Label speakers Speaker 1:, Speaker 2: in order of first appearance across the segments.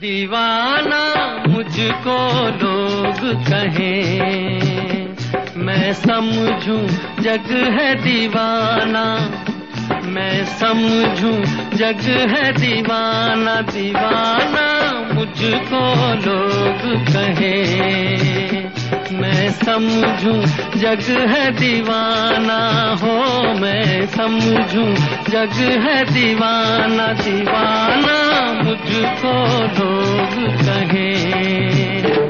Speaker 1: दीवाना मुझको लोग कहें। मैं समझूं जग है दीवाना। मैं समझूं जग है दीवाना। दीवाना मुझको लोग कहें। मैं समझूं जग है दीवाना। हो मैं समझूं। जग है दीवाना दीवाना मुझको लोग कहें।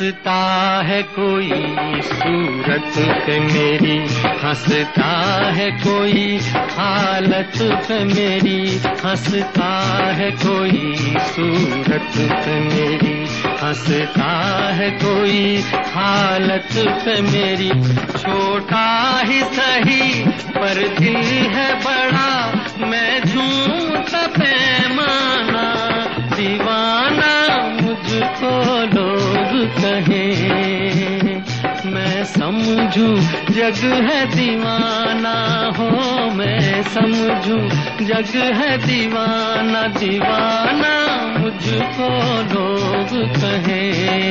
Speaker 1: हंसता है कोई सूरत पे मेरी, हंसता है कोई हालत पे मेरी, हंसता है कोई सूरत पे मेरी, हंसता है कोई हालत पे मेरी। छोटा ही सही पर दिल है बड़ा कहे मैं समझू, जग है दीवाना हो। मैं समझू, जग है दीवाना। दीवाना मुझको लोग कहे।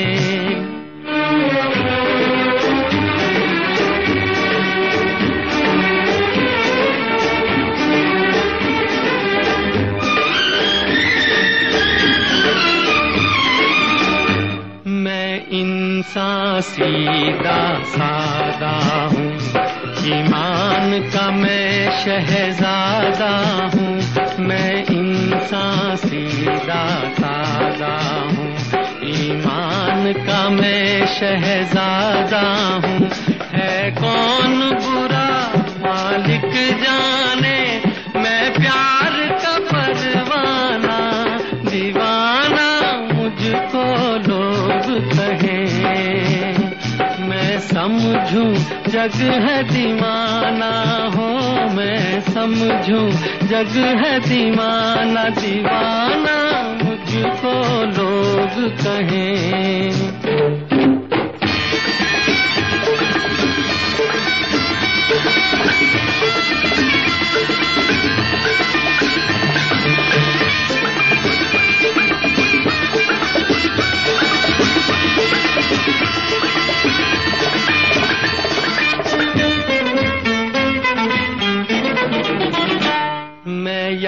Speaker 1: सीधा सादा हूँ। ईमान का मैं शहजादा हूँ। मैं इंसान सीधा सादा हूँ। ईमान का मैं शहजादा हूँ। समझूं जग है दीवाना हो मैं समझूं। जग है दीवाना दीवाना मुझको लोग कहें।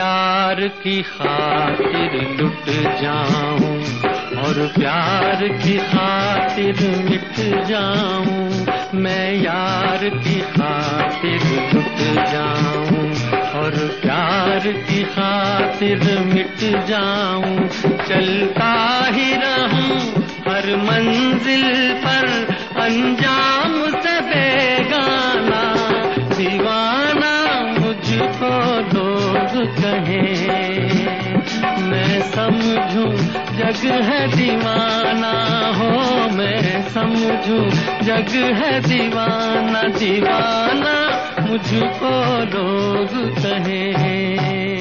Speaker 1: मैं यार की खातिर लुट जाऊँ और प्यार की खातिर मिट जाऊँ। मैं यार की खातिर लुट जाऊँ और प्यार की खातिर मिट जाऊँ। चलता ही रहूँ हर मंजिल पर, अंजाम कहें। मैं समझूं जग है दीवाना हो, मैं समझूं जग है दीवाना। दीवाना मुझको लोग कहें।